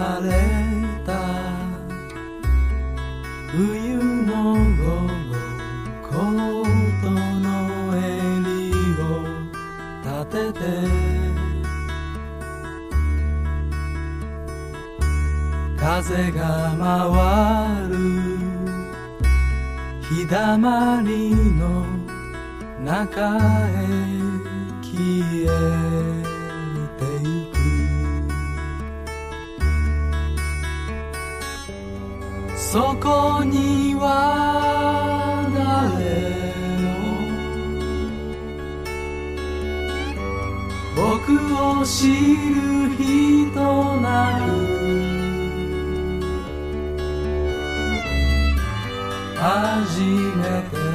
晴れた冬の午後コートの襟を立てて風が回る日だまりの中へそこには誰を僕を知る人なく初めて